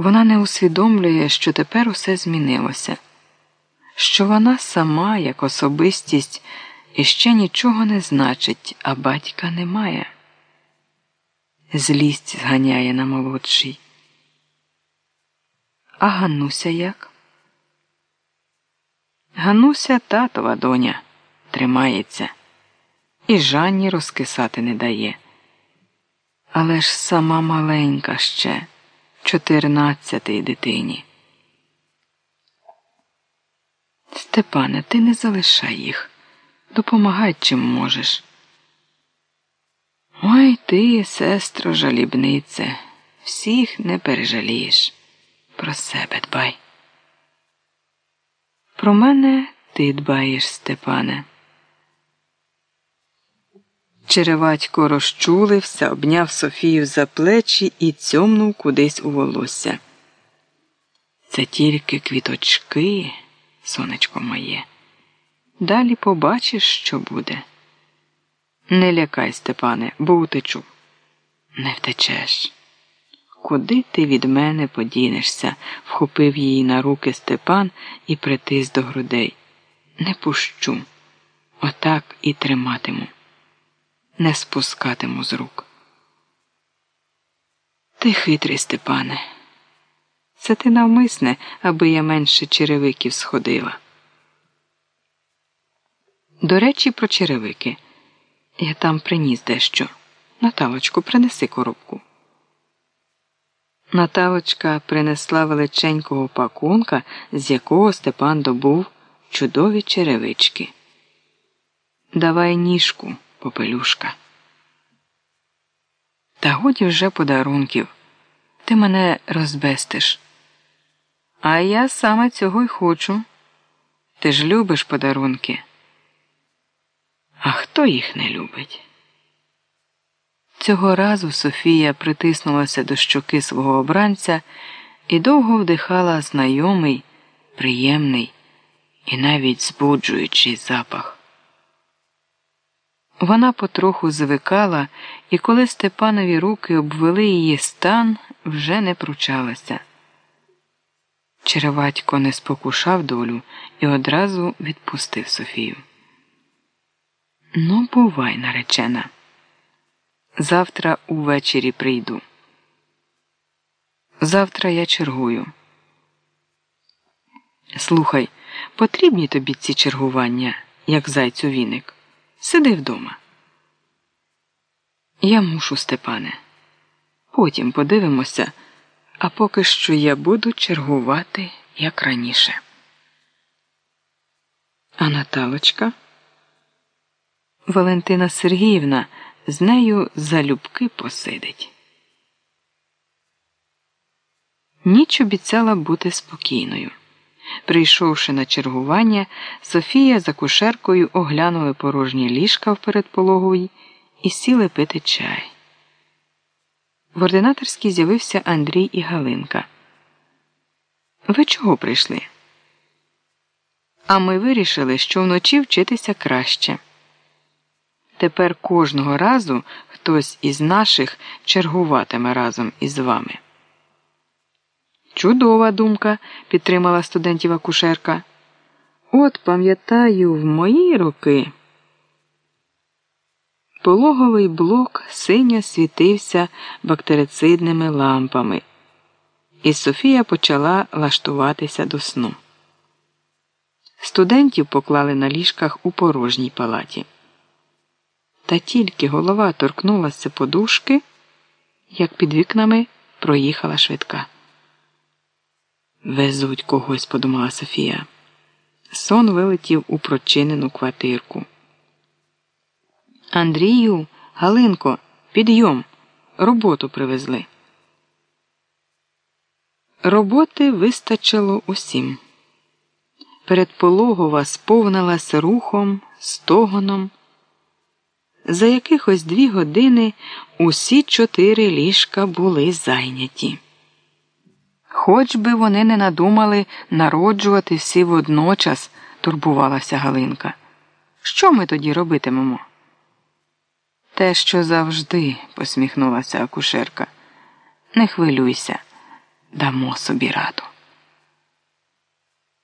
Вона не усвідомлює, що тепер усе змінилося, що вона сама, як особистість, іще нічого не значить, а батька немає. Злість зганяє на молодший. А Ганнуся як? Гануся татова доня тримається і Жанні розкисати не дає. Але ж сама маленька ще, чотирнадцятий дитині. Степане, ти не залишай їх, допомагай чим можеш. Ой ти, сестро, жалібнице, всіх не пережалієш. Про себе дбай. Про мене ти дбаєш, Степане. Череватько розчулився, обняв Софію за плечі і цьомнув кудись у волосся. Це тільки квіточки, сонечко моє. Далі побачиш, що буде. Не лякай, Степане, бо утечу. Не втечеш. Куди ти від мене подінешся? вхопив її на руки Степан і притис до грудей. Не пущу. Отак і триматиму не спускатиму з рук. Ти хитрий, Степане. Це ти навмисне, аби я менше черевиків сходила. До речі, про черевики. Я там приніс дещо. Наталочку, принеси коробку. Наталочка принесла величенького пакунка, з якого Степан добув чудові черевички. Давай ніжку попелюшка. Та годі вже подарунків. Ти мене розбестиш. А я саме цього й хочу. Ти ж любиш подарунки. А хто їх не любить? Цього разу Софія притиснулася до щоки свого обранця і довго вдихала знайомий, приємний і навіть збуджуючий запах. Вона потроху звикала, і коли Степанові руки обвели її стан, вже не пручалася. Череватько не спокушав долю і одразу відпустив Софію. Ну, бувай, наречена. Завтра увечері прийду. Завтра я чергую. Слухай, потрібні тобі ці чергування, як зайцю віник. Сиди вдома. Я мушу, Степане. Потім подивимося, а поки що я буду чергувати як раніше. А Наталочка? Валентина Сергіївна з нею залюбки посидить. Ніч обіцяла бути спокійною. Прийшовши на чергування, Софія за кушеркою оглянули порожні ліжка в передпологовій і сіли пити чай. В ординаторській з'явився Андрій і Галинка. Ви чого прийшли? А ми вирішили, що вночі вчитися краще. Тепер кожного разу хтось із наших чергуватиме разом із вами. Чудова думка, підтримала студентів акушерка. От пам'ятаю, в мої роки. Пологовий блок синьо світився бактерицидними лампами, і Софія почала лаштуватися до сну. Студентів поклали на ліжках у порожній палаті. Та тільки голова торкнулася подушки, як під вікнами проїхала швидка. Везуть когось, подумала Софія. Сон вилетів у прочинену квартирку. Андрію, Галинко, підйом. Роботу привезли. Роботи вистачило усім. Передпологова сповнилась рухом, стогоном. За якихось дві години усі чотири ліжка були зайняті. Хоч би вони не надумали народжувати всі водночас, турбувалася Галинка. Що ми тоді робитимемо? Те, що завжди, посміхнулася акушерка. Не хвилюйся. дамо собі раду.